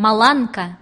маланка.